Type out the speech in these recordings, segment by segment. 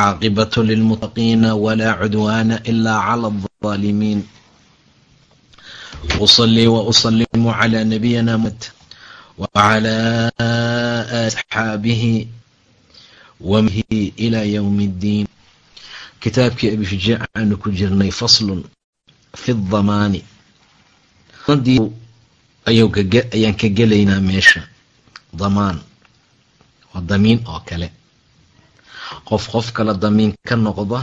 عاقبة للمتقين ولا عدوان إلا على الظالمين أصلي وأسلم على نبينا محمد وعلى أصحابه ومه إلى يوم الدين kitaabkii abi shujaac aanu ku jirnay faslun fi damaani ayaan ka gelaynaa meesha damaan waa damiin oo kale qof qof kale damiin ka noqda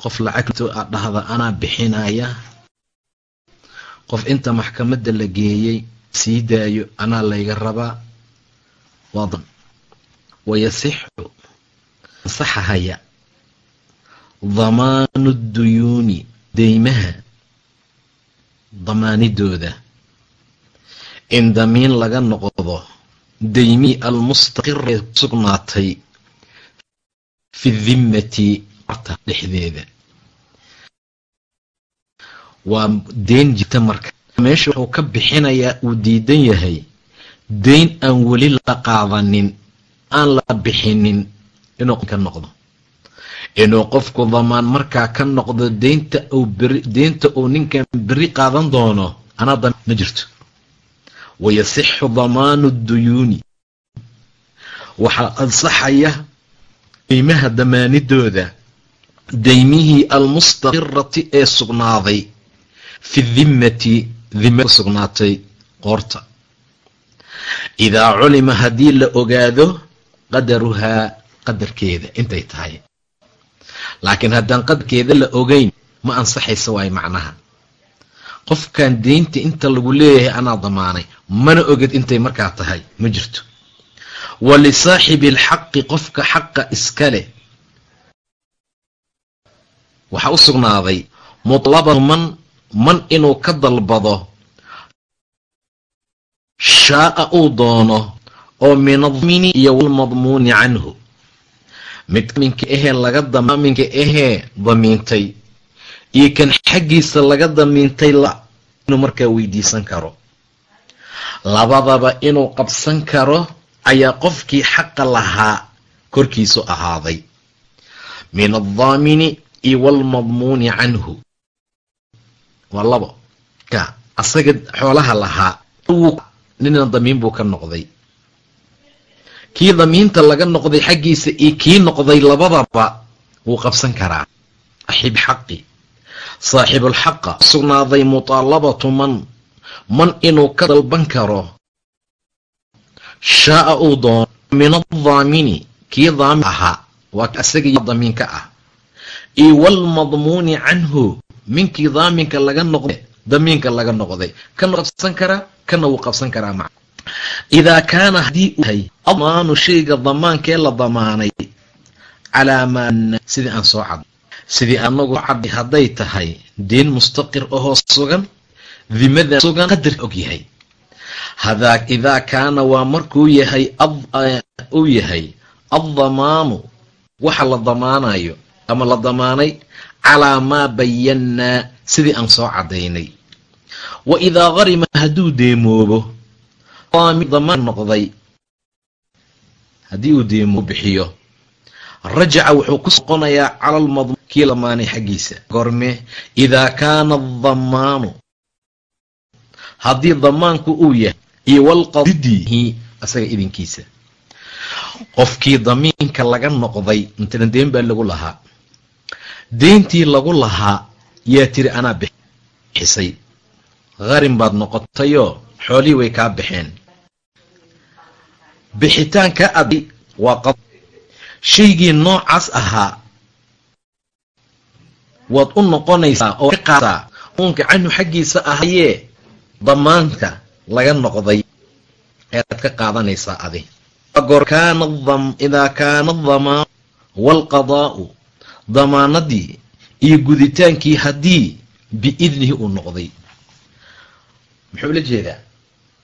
qof lacagto aad dhahda anaa bixinaya qof inta maxkamadda la geeyey sii daayo anaa layga rabaa waa wayasixu ansaxahaya damaanu duyuuni deymaha damaanidooda. In damiin laga noqdo deymii almustaqiree sugnaatay fi dimmati arta dhexdeeda waa deen jirta marka meesha wuxuu ka bixinayaa uu diidan yahay deyn aan weli la qaadanin aan la bixinin inuu ka noqdo inuu qofku damaan markaa ka noqdo deynta deynta uu ninkan beri qaadan doono anaa dam ma jirto wayasixu damaanu duyuuni waxaa ansaxaya deymaha damaanidooda deymihii almustaqirati ee sugnaaday fi dimmati dima sugnaatay qoorta. Idaa culima haddii la ogaado qadaruhaa qadarkeeda intay tahay. Laakiin haddaan qadarkeeda la ogeyn ma ansaxaysa waayo macnaha. Qofkan deynta inta lagu leeyahay anaa damaanay mana oged intay markaa tahay ma jirto wa lisaaxibi alxaqi qofka xaqa iska leh. Waxaa u sugnaaday mutlabatu man man inuu ka dalbado shaaa uu doono oo min admini iyo walmadmuuni canhu. Mid minka ahee laga minka ahee damiintay iyo kan xaggiisa laga damiintay la inuu markaa weydiisan karo. Labadaba inuu qabsan karo ayaa qofkii xaqa lahaa korkiisu ahaaday. Min addaamini iyo walmadmuuni canhu. Waa labo. Ka asaga xoolaha lahaa. Nina damiin buu ka noqday. Kii damiinta laga noqday xaggiisa iyo kii noqday labadaba wuu qabsan karaa. Saaxib xaqi. Saaxibulxaqa sugnaaday mutaalabatu man. Man inuu ka dalban karo shaaa uu doono min addaamini kii daamin ahaa waa asagaiyo damiinka ah iyo walmadmuuni canhu minkii daaminka laga noqday damiinka laga noqday kana qabsan karaa kana wuu qabsan karaa ma idaa kaana haddii uu yahay admaanu shayga damaankee la damaanay calaa maa sidii aan soo cad sidii anagu cad hadday tahay deen mustaqir ahoo sugan dimada sugan qadar og yahay idaa kaana waa markuu yahay uu yahay addamaanu waxa la damaanayo ama la damaanay calaa maa bayannaa sidii aan soo caddaynay. Wa idaa qarima hadduu deemoobo damaan noqday. Haddii uu deemoobo bixiyo. Rajaca wuxuu ku noqonayaa cala lamaanay xaggiisa. Gorme idaa kaana adamaanu haddii damaanku uu yahay iyo walqadidihi asaga idinkiisa. Qofkii damiinka laga noqday intana deen baa lagu lahaa. Deyntii lagu lahaa yaa tiri anaa bixisay. Qarin baad noqotayoo xoolihii way kaa baxeen. Bixitaanka aday waa shaygii noocaas ahaa waad u noqonaysaa oo ka qaataa uunka canhu xaggiisa ahayee damaanka laga noqday ayaad ka qaadanaysaa adi. Idaa kaana damaan waalqadaa'u damaanadii iyo guditaankii haddii biidnihi uu noqday. Muxuu la jeedaa?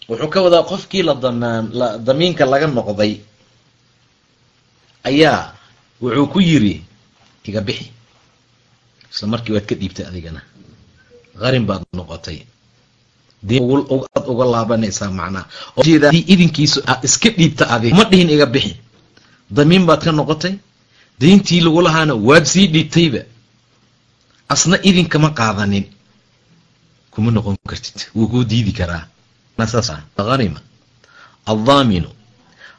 Wuxuu ka wadaa qofkii la damaan damiinka laga noqday ayaa wuxuu ku yiri iga bixi. Isla markii waad ka dhiibtay adigana. Qarin baad noqotay ad uga laabanaysaa idinkiisu aad iska dhiibta adig ma dhihin iga bixi. Damiin baad ka noqotay dayntii lagu lahaana waad sii dhiibtayba. Asna idinkama qaadanin. Kuma noqon kartid. Wuu kuu diidi karaa. Hanima addaaminu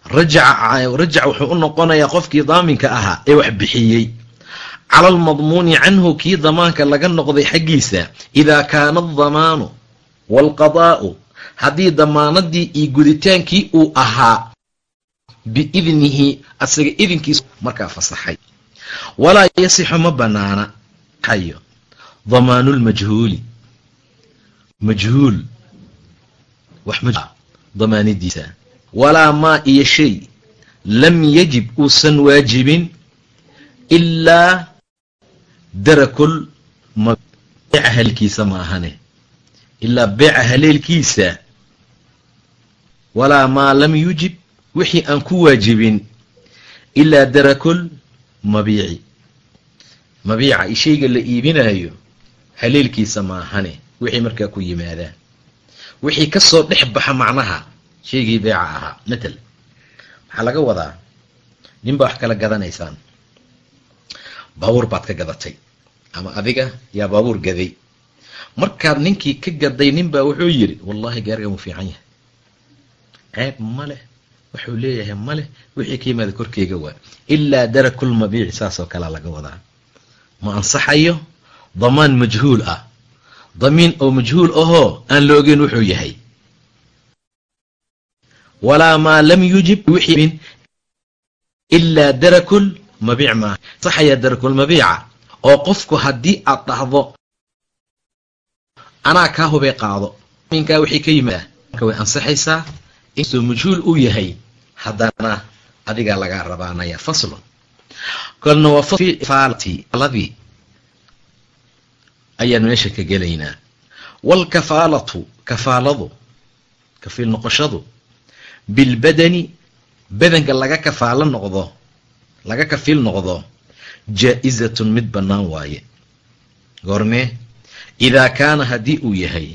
rajaca rajac wuxuu u noqonayaa qofkii daaminka ahaa ee wax bixiyey. Cala almadmuuni canhu kii damaanka laga noqday xaggiisa idaa kaana adamaanu waalqadaa'u haddii damaanadii iyo guditaankii uu ahaa biidnihi asaga idinkiisa markaa fasaxay. Walaa yasixu ma banaana hayo. Damaanu lmajhuuli majhuul. Damaanidiisa. Walaa maa iyo shay. Lam yajib uusan waajibin ilaa darakul beeca haleelkiisa ma ahane ilaa beeca haleelkiisa walaa maa lam yujib wixii aan ku waajibin ilaa darakul mabiici. Mabiica shayga la iibinayo haleelkiisa ma ahane wixii markaa ku yimaadaa wixii ka soo dhex baxa macnaha shaygii beeca ahaa. Matal waxaa laga wadaa nin baa wax kala gadanaysaan. Baabuur baad ka gadatay ama adiga yaa baabuur gaday markaad ninkii ka gaday nin baa wuxuu yidhi wallahi gaarigan wuu fiican yahay. Ceeb ma leh wuxuu leeyahay ma leh wixii ka yimaada korkeyga waa. Ilaa darakul mabiici saasoo kalea laga wadaa. Ma ansaxayo? Damaan majhuul ah. Damiin oo majhuul ahoo aan la ogeyn wuxuu yahay. Walaa maa lam yujib wixii ilaa darakul mabiic maaha saxayaa darakul oo qofku haddii aad dhahdo anaa kaa hubay qaado. Minkaa wixii ka yimaada marka way ansaxaysaa inkastoo majhuul uu yahay haddana adigaa lagaa rabaanaya faslun. Kolna waa faalati ladii ayaan meesha ka gelaynaa. Waalkafaalatu kafaaladu kafiil noqoshadu bilbadani badanka laga kafaalo noqdo laga kafiil noqdo jaa-izatun mid bannaan waaye. Goormee idaa kaana haddii uu yahay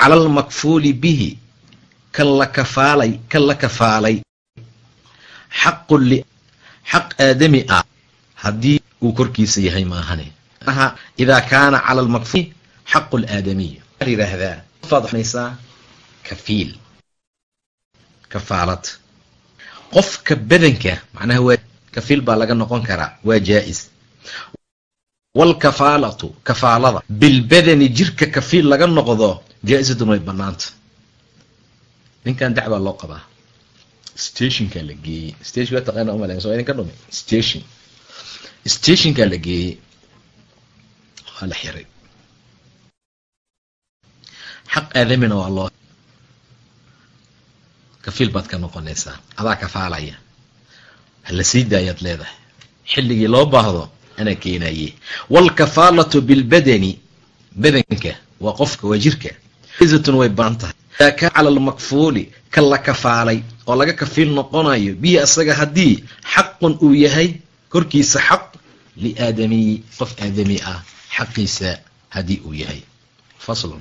cala almakfuuli bihi kan la kafaalay kan la kafaalay xaqun xaq aadami ah haddii uu korkiisa yahay maahane idaa kaana cala almakfuuli xaqu laadamiy yidhaahdaa qofaad waxnaysaa kafiil kafaalad qofka badanka macnaha waa kafiil baa laga noqon karaa waa jaa-is waalkafaalatu kafaalada bilbadani jirka kafiil laga noqdo jaa-isatun way bannaanta ninkan dac baa loo qabaa stationkaa la geeyey station waa taqaana umalayn soo idinka dhumi station. Stationkaa la geeyey waa la xiray xaq aadamina waa loo kafiil baad ka noqonaysaa adaa kafaalaya hala sii daayaad leedahay xilligii loo baahdo anaa keenaye waalkafaalatu bilbadani badanka waa qofka waa jirka izatun way baan tahay idaa cala almakfuuli kan la kafaalay oo laga kafiil noqonayo bihi asaga haddii xaqun uu yahay korkiisa xaq liaadamiyi qof aadami ah xaqiisa haddii uu yahay faslun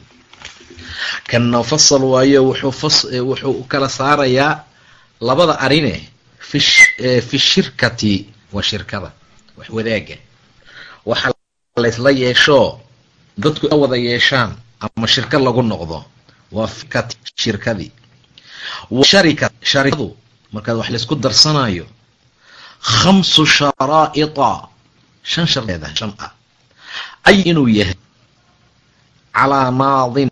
kanna fasal waayo wuxuu kala saarayaa labada arine fi shirkati waa shirkada wax wadaaga waxa laysla yeeshoo dadku a wada yeeshaan ama shirka lagu noqdo waa shirkadii sharika sharikadu markaad wax laysku darsanayo khamsu sharaa'ita shan shar leedahay shan ah ay inuu yahay calaa naadin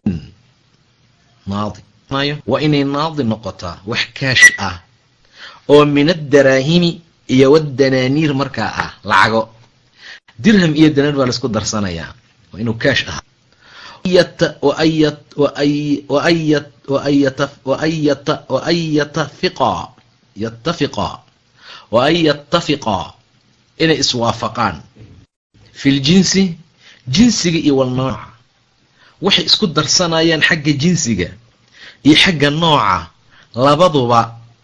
naadi. Waa inay naadi noqotaa wax kaash ah oo min addaraahimi iyo wadanaaniir markaa ah lacago dirham iyo danaar baa la isku darsanayaa waa inuu kaash ahaa. Wa an yatafiqa inay iswaafaqaan. Fil jinsi jinsiga iyo wal nooca. Waxay isku darsanayaan xagga jinsiga iyo xagga nooca. Labaduba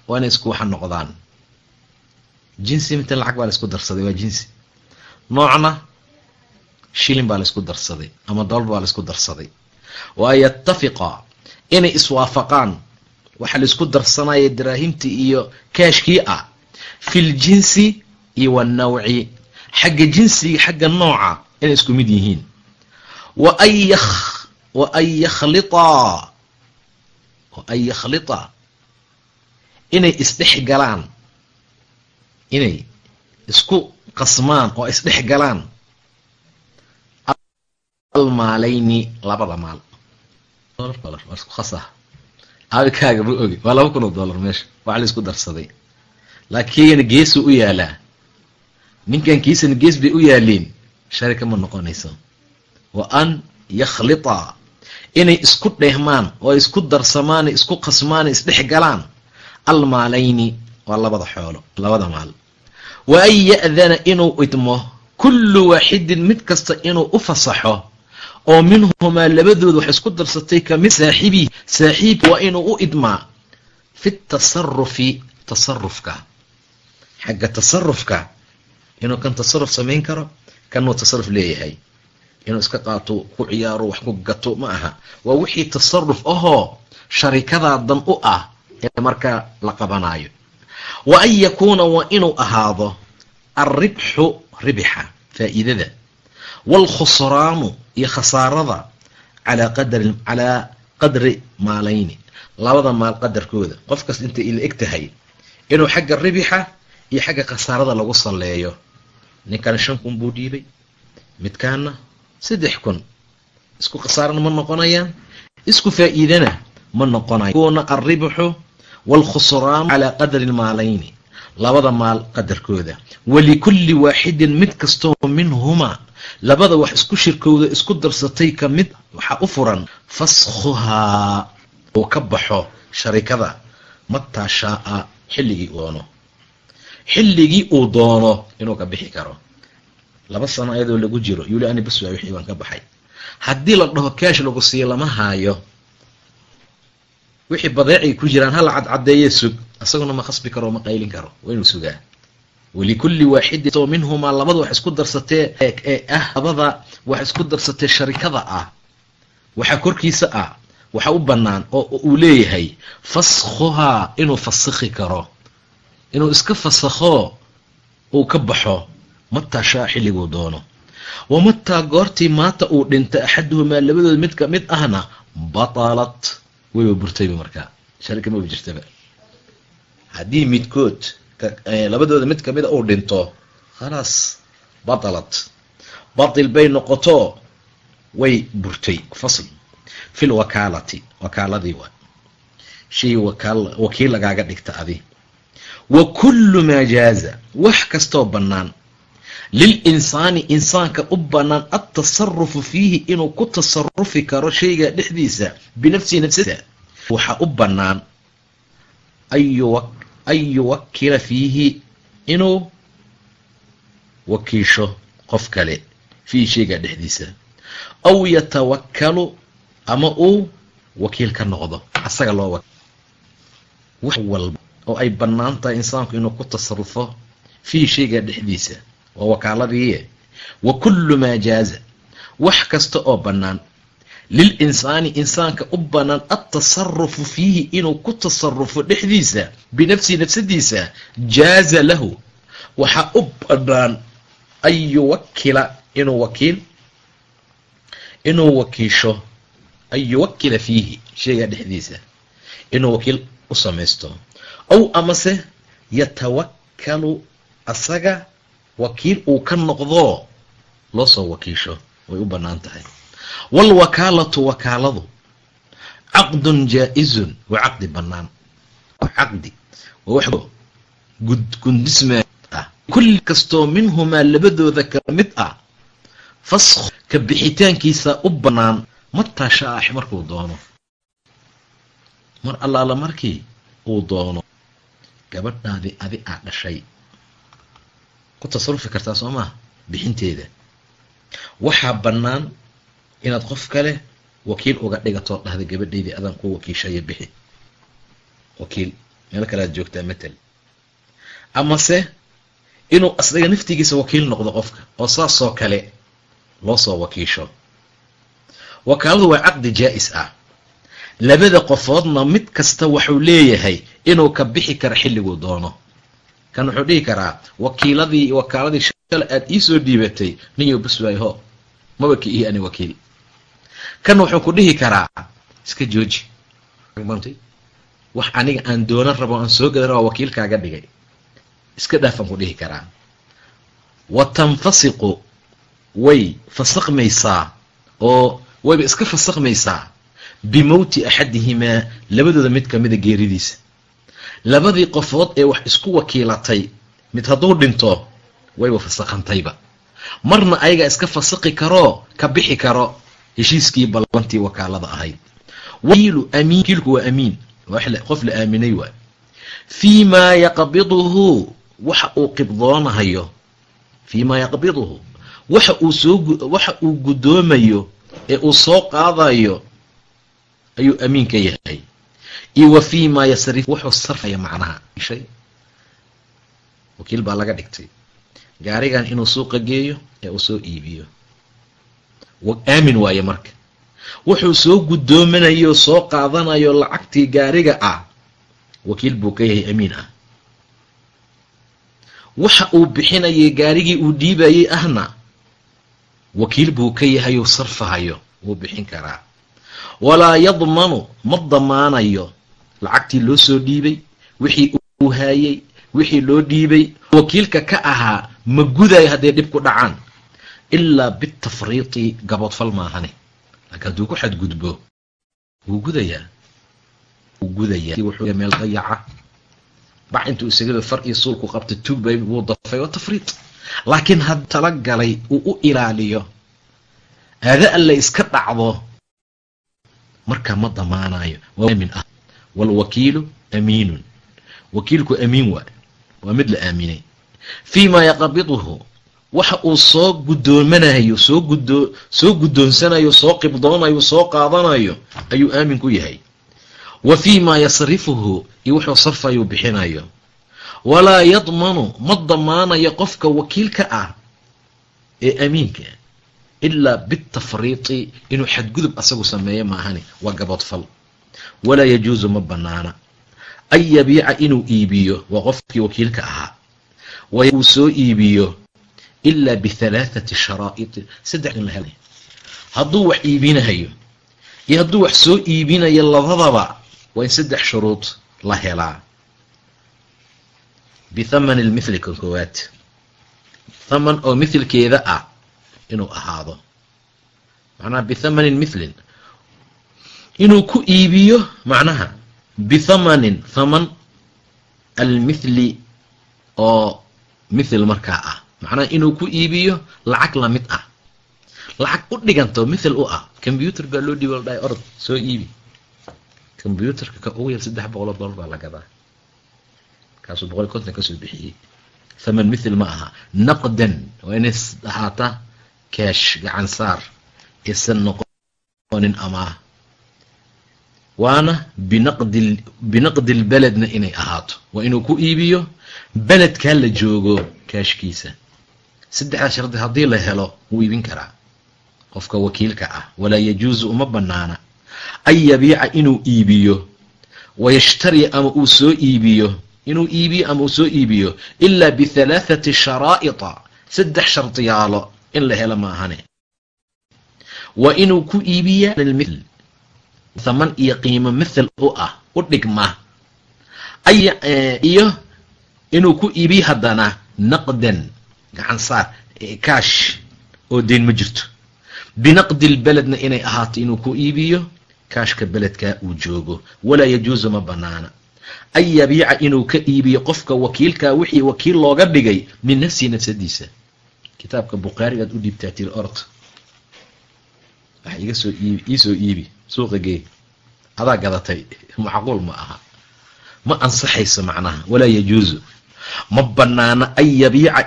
waa inay isku waxa noqdaan. Jinsi minta lacag baa la isku darsaday waa jinsi noocna shilin baa la isku darsaday ama dollar baa la isku darsaday. Wa an yatafiqa inay iswaafaqaan. Waxaa la isku darsanaya daraahimtii iyo kaashkii ah. Fil jinsi iyo wanawci. Xagga jinsiga xagga nooca inay isku mid yihiin. Wa an yakhlitaa wa an yakhlita inay isdhex galaan inay isku qasmaan oo isdhex galaan. Almaalayni labada maal. Aabikaaga ma ogi. Waa laba kun oo dollar meesha. Waxa la isku darsaday. Laakiin geesuu u yaalaa ninkan kiisana gees bay u yaaliin sharika ma noqonayso. Wa an yakhlita. Inay isku dheehmaan oo isku darsamaan isku qasmaan isdhex galaan. Almaalayni waa labada xoolo labada maal wa an ya'dana inuu idmo kullu waaxidin mid kasta inuu u fasaxo oo minhumaa labadooda wax isku darsatay ka mid saaxiibihi saaxiibka waa inuu u idmaa fi tasarufi tasarufka xagga tasarufka inuu kan tasaruf samayn karo kanuu tasaruf leeyahay inuu iska qaato ku ciyaaro wax ku gato ma aha waa wixii tasaruf ahoo sharikadaa dan u ah ee markaa la qabanayo wa an yakuuna waa inuu ahaado. Alribxu ribixa faa'iidada. Waalkhusraanu iyo khasaarada calaa qadari calaa qadri maalayni. Labada maal qadarkooda. Qof kasta intay ila eg tahay inuu xagga ribixa iyo xagga khasaarada lagu salleeyo. Ninkan shan kun buu dhiibay midkaana saddex kun. Isku khasaarana ma noqonayaan? Isku faa'iidana ma noqonayo kuna alribxu waalkhusraanu calaa qadri maalayni labada maal qadarkooda walikulli waaxidin mid kastoo minhumaa labada wax isku shirkowda isku darsatay ka mid waxaa u furan faskhuhaa uu ka baxo sharikada mataa shaaa xilligii doono xilligii uu doono inuu ka bixi karo laba sano ayadoo lagu jiro yuli ani bas waa wixii baan ka baxay haddii la dhaho kaash lagu siiyo lama haayo wixii badeecay ku jiraan hala cadcadeeye sug isaguna ma khasbi karo ma qaylin karo. Waa inuu sugaa walikulli waaxidin minhumaa labada wax isku darsatee ee ah labada wax isku darsatee sharikada ah. Waxaa korkiisa ah waxa u bannaan oo uu leeyahay faskhuhaa inuu fasikhi karo. Inuu iska fasakho uu ka baxo. Mataa shaa xilliguu doono. Wa mataa goortii maanta uu dhinta axaduhumaa labadood mid ka mid ahna batalat wayba burtayba markaa. Sharika maba jirtaba. Haddii midkood labadooda mid kamida uu dhinto khalaas batalat batil bay noqoto way burtay. Fasl. Fi lwakaalati wakaaladii waa. Shay wakiil lagaaga dhigta adi. Wa kullu maa jaaza. Wax kastoo bannaan lilinsaani insaanka u bannaan altasarufu fiihi inuu ku tasarufi karo shayga dhexdiisa binafsihi nafsada waxaa u bannaan an yuwakila fiihi inuu wakiisho qof kale fiihi shayga dhexdiisa aw yatawakalu ama uu wakiil ka noqdo asaga loo wax walba oo ay bannaan tahay insaanku inuu ku tasarufo fiihi shayga dhexdiisa waa wakaaladii wa kullu maa jaaza. Wax kasta oo bannaan. Lilinsaani insaanka u bannaan altasarufu fiihi inuu ku tasarufo dhexdiisa binafsihi nafsadiisa jaaza lahu. Waxaa u bannaan an yuwakila inuu wakiil inuu wakiisho an yuwakila fiihi shayga dhexdiisa inuu wakiil u samaysto. Ow amase yatawakkalu asaga wakiil uu ka noqdo loo soo wakiisho way u bannaan tahay. Waalwakaalatu wakaaladu caqdun jaa-izun waa caqdi bannaan. Caqdi waa wax gundismaa ah. Kulli kastoo minhumaa labadooda ka mid ah faskh ka bixitaankiisa u bannaan mataa sha-ax markuu doono. Mar allaala markii uu doono gabadhaadii adi aa dhashay ku tasarufi kartaa soo maha bixinteeda. Waxaa bannaan inaad qof kale wakiil uga dhigatoo dhahda gabadhaydii adaan ku wakiishaya bixi. Wakiil meel kale aad joogtaa matal amase inuu asdaga naftigiisa wakiil noqdo qofka oo saasoo kale loo soo wakiisho. Wakaaladu waa caqdi jaa-is ah. Labada qofoodna mid kasta wuxuu leeyahay inuu ka bixi karo xilliguu doono kan wuxuu dhihi karaa wakiiladii wakaaladii shala aad iisoo dhiibatay ninyo bas waay ho maba ka ihi ani wakiil. Kan wuxuu ku dhihi karaa iska jooji. Wax aniga aan doonan rabo aan soo gadan waa wakiilkaaga dhigay. Iska dhaafaan ku dhihi karaa. Wa tanfasiqu way fasakmaysaa oo wayba iska fasakmaysaa bimowti axadihimaa labadooda mid kamida geeridiisa labadii qofood ee wax isku wakiilatay mid hadduu dhinto wayba fasakhantayba marna ayagaa iska fasaqi karoo ka bixi karo heshiiskii ballantii wakaalada ahayd. Wakiilu amiin wakiilku waa amiin. Qof la aaminay waay. Fii maa yaqbiduhu waxa uu qibdoonahayo. Fii maa yaqbiduhu waxa uu soo waxa uu guddoomayo ee uu soo qaadayo ayuu amiin ka yahay iyo wa fii maa yasrif wuxuu sarfaya macnaha shay. Wakiil baa laga dhigtay. Gaarigan inuu suuqa geeyo ee uu soo iibiyo. Aamin waaye marka. Wuxuu soo guddoominayo soo qaadanayo lacagtii gaariga ah. Wakiil buu ka yahay amiin ah. Waxa uu bixinayay gaarigii uu dhiibayay ahna wakiil buu ka yahay uu sarfahayo wuu bixin karaa. Walaa yadmanu ma damaanayo lacagtii loo soo dhiibay wixii uu haayey wixii loo dhiibay wakiilka ka ahaa ma gudayo hadday dhib ku dhacaan. Ilaa bitafriiti gaboodfal maahane laakiin hadduu ku xadgudbo wuu gudayaa. Wuu gudayaa. Meel dayaca bac intuu isagaba far iyo suulku qabta tuugbay wuu dafay waa tafriid laakiin had talagalay uu u ilaaliyo. Aada alla iska dhacdo markaa ma damaanayo waamin ah waalwakiilu amiinun wakiilku amiin waay waa mid la aaminay fii maa yaqbiduhu waxa uu soo gudoomanayo soo guddoonsanayo soo qibdoonayo soo qaadanayo ayuu aamin ku yahay wa fii maa yasrifuhu iyo wuxuu sarfayu bixinayo walaa yadmanu ma damaanayo qofka wakiilka ah ee amiinka ilaa bitafriiti inuu xadgudub asagu sameeyo maahani waa gaboodfal walaa yajuusu ma banaana an yabiica inuu iibiyo waa qofkii wakiilka ahaa uu soo iibiyo ilaa bihalaathati sharaa'iti saddex helay hadduu wax iibinahayo iyo hadduu wax soo iibinayo labadaba waa in saddex shuruud la helaa. Bithamani lmithli kan koowaad. Thaman oo mithilkeeda ah inuu ahaado. Macnaha bithamanin mithlin inuu ku iibiyo macnaha bithamanin thaman almithli oo mithil markaa ah. Macnaha inuu ku iibiyo lacag la mid ah. Lacag u dhiganto mithil u ah. Combyuter baa loo dhiiba la dhahay orod soo iibi. Combyuterka ka ugu yar saddex boqoloo dollar baa la gadaa. Kaasuu boqol konton ka soo bixiyey. Thaman mithil ma aha. Naqdan waa inay ahaata cash gacan saar isan noqonin amaah waana binaqdi lbeledna inay ahaato. Waa inuu ku iibiyo beledkaa la joogo kaashkiisa. Saddexdaa shardi haddii la helo wuu iibin karaa. Qofka wakiilka ah walaa yajuusu uma banaana an yabiica inuu iibiyo wayashtari ama uu soo iibiyo inuu iibiyo ama uu soo iibiyo ilaa bihalaathati sharaa'ita. Saddex shardiyaalo in la helo maahane. Waa inuu ku iibiyaa thaman iyo qiimo mithil u ah u dhigma. Iyo inuu ku iibiyo haddana naqdan gacan saar kaash oo deyn ma jirto. Binaqdi lbeledna inay ahaato inuu ku iibiyo kaashka beledkaa uu joogo. Walaa yajuusu ma banaana. An yabiica inuu ka iibiyo qofka wakiilkaa wixii wakiil looga dhigay min nafsihi nafsadiisa. Kitaabka bukhaarigaad u dhiibtaa tiri ort wax iga soo iibi iisoo iibi suuqa gee adaa gadatay macquul ma aha. Ma ansaxayso macnaha walaa yajuusu ma bannaana an yabiica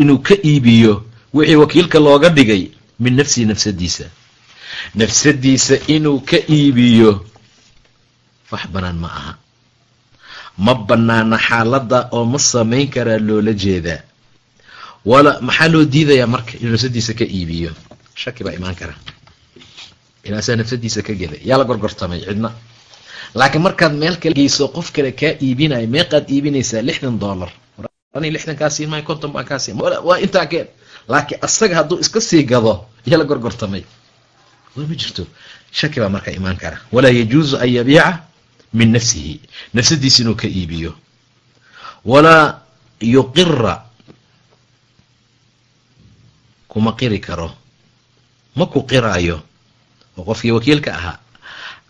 inuu ka iibiyo wixii wakiilka looga dhigay min nafsihi nafsadiisa. Nafsadiisa inuu ka iibiyo wax bannaan ma aha. Ma bannaana xaaladda oo ma samayn karaa loola jeedaa wala maxaa loo diidayaa marka inuu nafsadiisa ka iibiyo? Shaki baa imaan kara inaasaa nafsadiisa ka gelay yaa la gorgortamay cidna. Laakiin markaad meel kale geyso qof kale kaa iibinayo meeqaad iibinaysaa lixdan dollar. Ani lixdan kaa siin maayo konton baan kaa siin waa intaa keen laakiin asaga hadduu iska sii gado yaa la gorgortamay. War ma jirto. Shaki baa marka imaan kara. Walaa yajuusu an yabiica min nafsihi. Nafsadiisa inuu ka iibiyo. Walaa yuqira kuma qiri karo. Ma ku qiraayo oo qofkii wakiilka ahaa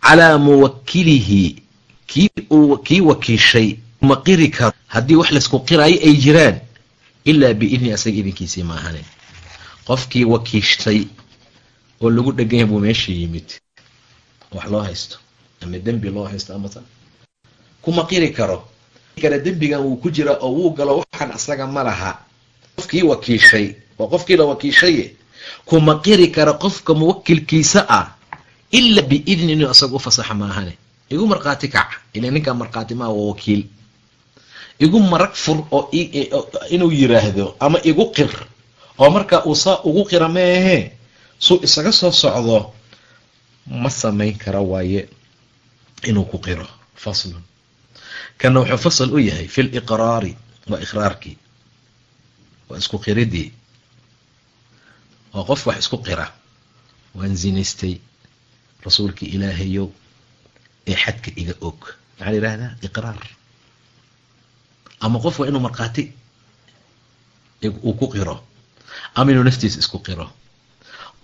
calaa muwakilihi kii wakiishay kuma qiri karo. Haddii wax laysku qiraayo ay jiraan ilaa biidni asaga idinkiisii maahane qofkii wakiishtay oo lagu dhegan yahay buu meesha yimid. Wax loo haysto ama dembi loo haysto amata kuma qiri karo. Kale dembigan wuu ku jira oo wuu galo waxaan asaga ma laha. Qofkii wakiishay waa qofkii la wakiishaye kuma qiri kara qofka muwakilkiisa ah ilaa biidni inuu isaga u fasaxa maahane. Igu markhaati kac. Ila ninkaa markhaati maa waa wakiil. Igu marag fur oo inuu yiraahdo ama igu qir. Oo markaa uu saa ugu qira meehe. Suu isaga soo socdo ma samayn kara waaye inuu ku qiro. Faslun. Kana wuxuu fasal u yahay fi liqraari waa iqraarkii. Waa isku qiridii. Oo qof wax isku qira. Waan zinaystay rasuulkii ilaahayow ee xadka iga og. Maxaa la yihahdaa iqraar. Ama qof waa inuu markhaati uu ku qiro ama inuu naftiisa isku qiro.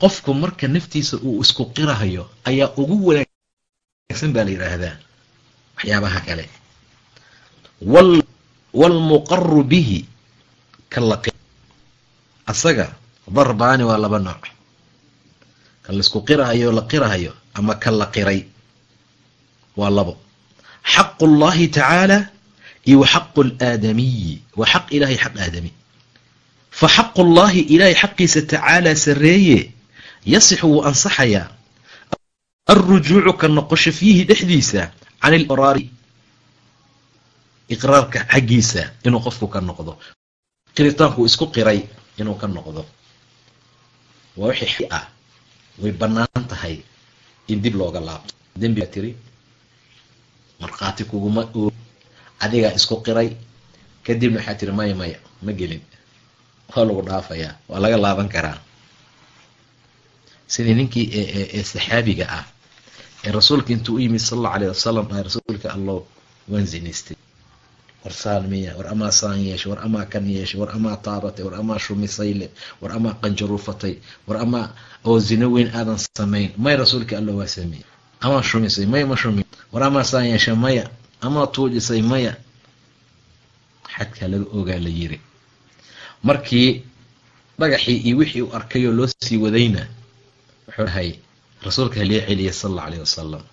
Qofku marka naftiisa uu isku qirahayo ayaa ugu wanaagsan baa la yidhaahdaa waxyaabaha kale. Waalmuqaru bihi ka laqi asaga darbaani waa laba nooc. Ka la isku qirahayo la qirahayo ama ka la qiray. Waa labo. Xaqu llahi tacaala iyo wa xaqu laadamiyi waa xaq ilahay xaq aadami. Fa xaqu llahi ilahay xaqiisa tacaalaa sareeye yasixu wuu ansaxayaa alrujuucu ka noqosho fiihi dhexdiisa can iliqraari iqraarka xaggiisa inuu qofku ka noqdo. Qiritaanku isku qiray inuu ka noqdo. Waa wixii ah. Way bannaan tahay in dib looga laabto dembigaa tiri markhaati kuguma oo adigaa isku qiray kadibna waxaa tiri maya maya ma gelin waa lagu dhaafayaa waa laga laaban karaa sidii ninkii ee saxaabiga ah. Ee rasuulka intuu u yimid sal allau alayh wasalam a rasuulka allow waan war saalmiya war amaa saan yeeshay war amaa kan yeeshay war amaa taabatay war amaa shumisayle war amaa qanjaruufatay war amaa oo zino weyn aadan samayn. May rasuulka allo waa sameeyey. Amaa shumisay maya ma shumi war amaa saan yeeshay maya. Amaa tuujisay maya. Xadkaa laga ogaa la yiri. Markii dhagaxii iyo wixii uu arkayoo loo sii wadayna wuxuu dhahay rasuulka haliyo celiya sal alla alayh wasalam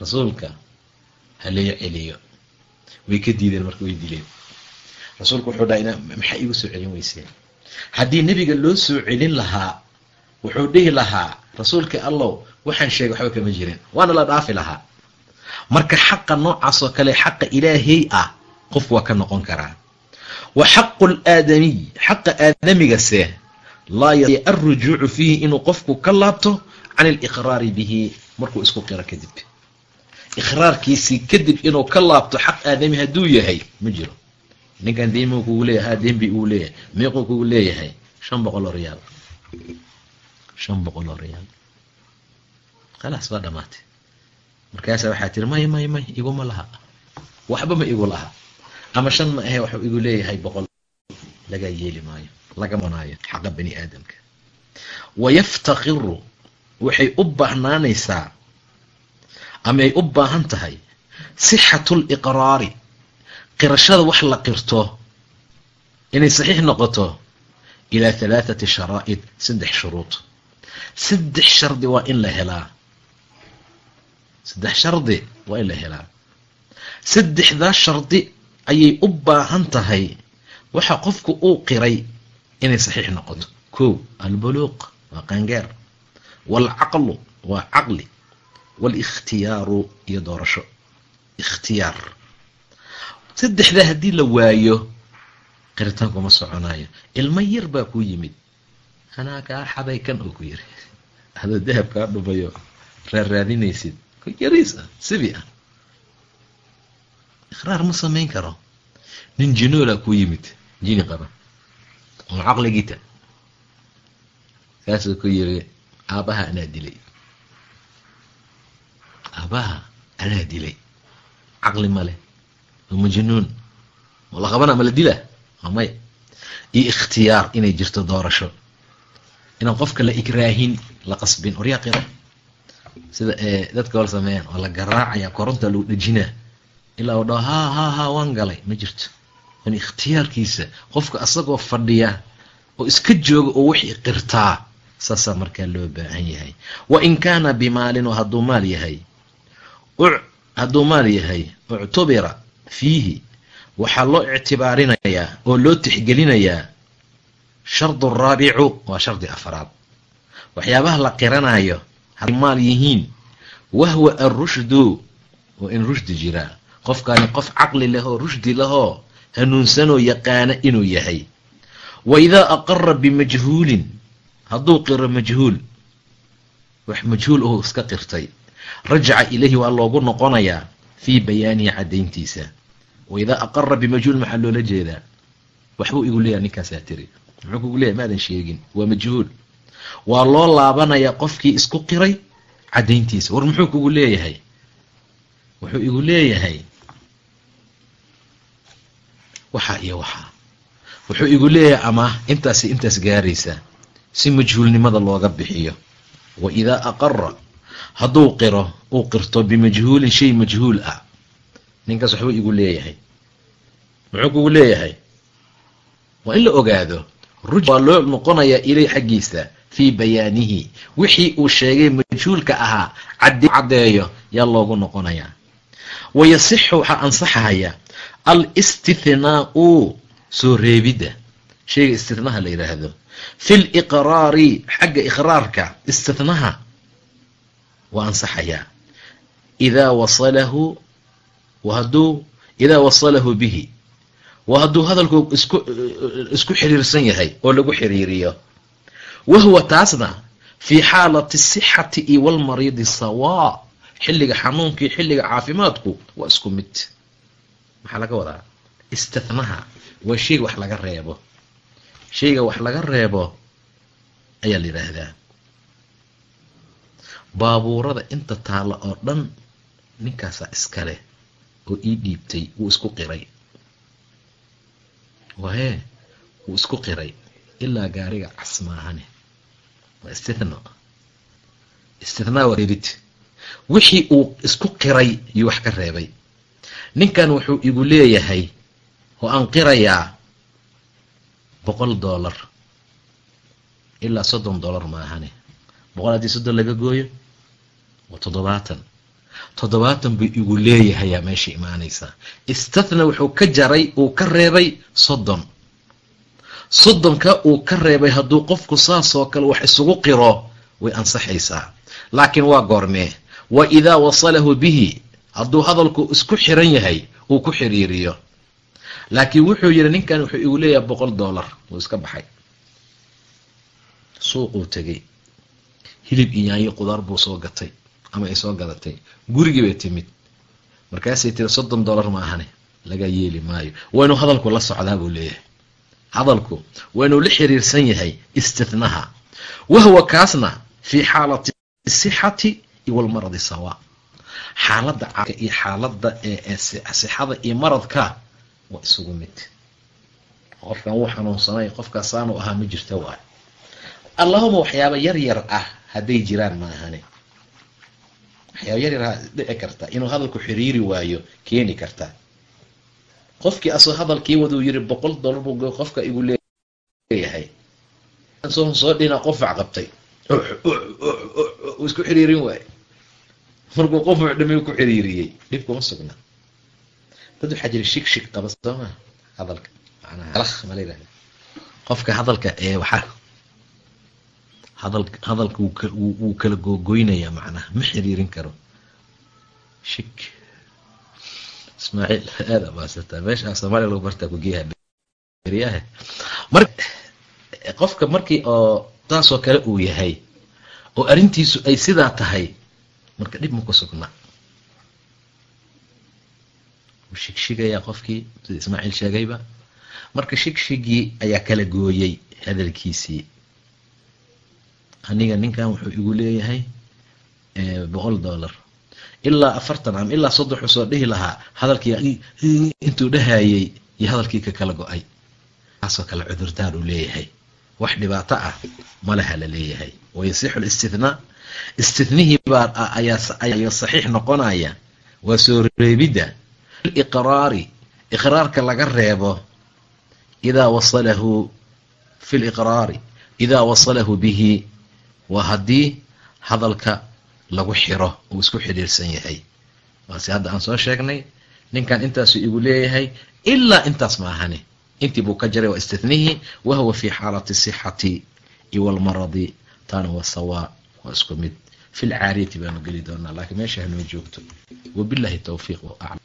rasuulka haliyo celiyo way ka diideen marka way dileen. Rasuulku wuxuu dhahay maxaa iigu soo celin weyseen? Haddii nebiga loo soo celin lahaa wuxuu dhihi lahaa rasuulka allow waxaan sheegay waxba kama jirin waana la dhaafi lahaa. Marka xaqa noocaas oo kale xaqa ilaahay ah qof waa ka noqon karaa. Wa xaqu laadamiy xaqa aadamigase laa y alrujuucu fiihi inuu qofku ka laabto can aliqraari bihi markuu isku qiro kadib iqraarkiisii kadib inuu ka laabto xaq aadami hadduu yahay ma jiro. Ninkan deemi kugu leeyahay ha dembi uu leeyahay meequu kugu leeyahay shan boqol oo riyaal. Shan boqol oo riyaal. Khalaas waa dhamaatay markaasa waxaa tiri may may may iguma laha. Waxba ma igu laha. Ama shan ma ahe waxuu igu leeyahay boqol. Lagaa yeeli maayo lagamanaayo xaqa bani aadamka. Wayaftakiru waxay u baahnaanaysaa ama ay u baahan tahay? Sixatu liqraari qirashada wax la qirto inay saxiix noqoto ilaa halaathati sharaa'id saddex shuruud. Saddex shardi waa in la helaa. Saddex shardi waa in la helaa. Saddexdaa shardi ayay u baahan tahay waxa qofku uu qiray inay saxiix noqoto. Kow albuluuq waa qaangaar. Waalcaqlu waa caqli waaliikhtiyaaru iyo doorasho. ikhtiyaar saddexdaa haddii la waayo qiritaanku ma soconayo ilmo yar baa ku yimid. Anaa kaa xaday kan oo ku yiri. Adoo dahab kaa dhumayo. Raarraadinaysid yariis ah. Sibi ah. Iqraar ma samayn karo. Nin jinoola ku yimid. Jini qaba. Oo caqligiita. Kaasuu ku yiri aabbaha anaa dilay aabbaha anaa dilay caqli ma leh oo majnuun ma la qabana ma la dila. Waa maya iyo ikhtiyaar inay jirto doorasho. Inaan qofka la ikraahin la qasbin. Qira sida dadka hor sameeyaan waa la garaacaya koronta lagu dhejinaa ilaa u dhaho haa haa haa waan galay. Ma jirto. In ikhtiyaarkiisa. Qofka asagoo fadhiya oo iska jooga oo wixii qirtaa saasaa markaa loo baahan yahay. Wa in kaana bimaalin oo hadduu maal yahay hadduu maal yahay uctubira fiihi waxaa loo ictibaarinayaa oo loo tixgelinayaa shardu raabicu waa shardi afraad. Waxyaabaha la qiranayo hadday maal yihiin wahwa alrushdu waa in rushdi jiraa qofkaani qof caqli lehoo rushdi lahoo hanuunsanoo yaqaana inuu yahay. Wa idaa aqara bimajhuulin hadduu qiro majhuul wax majhuul oo iska qirtay rajaca ilayhi waa loogu noqonayaa fii bayaanihi caddayntiisa. Wa idaa aqara bimajhuul maxaa loola jeedaa? Waxbuu igu leeyahay ninkaasaa tiri. Muxuu kugu leeyahy maadan sheegin. Waa majhuul. Waa loo laabanayaa qofkii isku qiray caddayntiisa. War muxuu kugu leeyahay? Wuxuu igu leeyahay waxaa iyo waxaa wuxuu igu leeyahay ama intaasi intaas gaaraysa si majhuulnimada looga bixiyo. Wa idaa aqara hadduu qiro uu qirto bimajhuulin shay majhuul ah. Ninkaas waxbuu igu leeyahay. Muxuu kugu leeyahay? Waa in la ogaado ruj waa loo noqonayaa ilay xaggiisa fii bayaanihi. Wixii uu sheegay majhuulka ahaa caddeeyo yaa loogu noqonayaa wayasixu waxaa ansaxahaya al istithnaau soo reebidda shayga istithnaha la yidhaahdo fi liqraari xagga iqraarka istithnaha waa ansaxayaa idaa wasalahu haduu idaa wasalahu bihi. Waa hadduu hadalku isku isku xiriirsan yahay oo lagu xiriiriyo. Wahuwa taasna fii xaalati asixati iyo walmariidi sawaa xilliga xanuunkii xilliga caafimaadku waa isku mid. Maxaa laga wadaa? Istithnaha waa shayga wax laga reebo. Shayga wax baabuurada inta taalla oo dhan ninkaasaa iskale oo ii dhiibtay wuu isku qiray. Wahee wuu isku qiray ilaa gaariga cas maahane waa istithna. Istithnaa waa reebid wixii uu isku qiray yuu wax ka reebay. Ninkan wuxuu igu leeyahay oo aan qirayaa boqol dollar. Ilaa soddon dollar maahane boqol haddii soddon laga gooyo waa toddobaatan. Toddobaatan buu igu leeyahayaa meesha imaanaysaa istathna wuxuu ka jaray uu ka reebay soddon soddonka uu ka reebay hadduu qofku saasoo kale wax isugu qiro way ansaxaysaa. Laakiin waa goormee. Wa idaa wasalahu bihi hadduu hadalku isku xiran yahay uu ku xiriiriyo. Laakiin wuxuu yidhi ninkan wuxuu igu leeyahay boqol dollar wuu iska baxay. Suuquu tegay hilib iyo yaanyo qudaar buu soo gatay ama ay soo gadatay. Gurigii bay timid. Markaasay tiri soddon dollar ma ahane laga yeeli maayo. Waa inuu hadalku la socdaa buu leeyahay. Hadalku waa la xiriirsan yahay istithnaha. Wahwa kaasna fii xaalati sixati walmaradi sawa. Xaaladda caaka iyo xaaladda sixada iyo maradka waa isugu mid. Qofkan wuu xanuunsanay qofkaasaanu ahaa ma jirta waay. Allahuma waxyaaba yar yar ah hadday jiraan ma ahane waxyaaba yar yar dhici karta. Inuu hadalku xiriiri waayo keeni karta. Qofkii asoo hadalkii waduu yiri boqol dollar buu qofka igu leeyahay. Soo dhina qofac qabtay isku xiriirin waayo. Markuu qofac dhami ku xiriiriyey. Dhibkuma sugna. Dad waxaa jira shig qaba sooma hadalka macnaha alakh ma la yidhahda qofka hadalka ee waxaa hadalka wuu kala googoynaya macnaha. Ma xiriirin karo. Shig ismaaciil aada maasataa meesha soomaaliya lagu bartaa kugeeyaha mar qofka markii oo saasoo kale uu yahay oo arrintiisu ay sidaa tahay marka dhib ma ku sugnaa wuu shigshigayaa qofkii sida ismaaciil sheegayba. Marka shigshigii ayaa kala gooyey hadalkiisii aniga ninkan wuxuu igu leeyahay boqol dollar. Ilaa afartan am ilaa soddon xusoo dhihi lahaa hadalkii intuu dhahayey iyo hadalkii ka kala go'ay. Kaasoo kale cudurdaar uu leeyahay. Wax dhibaato ah malaha la leeyahay. Wayasixu listithnaa istithnihii baa saxiix noqonaya. Waa soo reebidda iqraari iqraarka laga reebo idaa wasalahu fi liqraari idaa wasalahu bihi waa haddii hadalka lagu xiro uu isku xidhiirsan yahay. Waase hadda aan soo sheegnay ninkan intaasu igu leeyahay ilaa intaas ma ahani. Intii buu ka jaray waa istithnihii wahuwa fi xaalati sixati iwalmaradi taana waa sawaa waa isku mid. Fi lcaariyati baanu geli doonaa laakiin meesha hanoo joogto. Wabillahi towfiiq aclam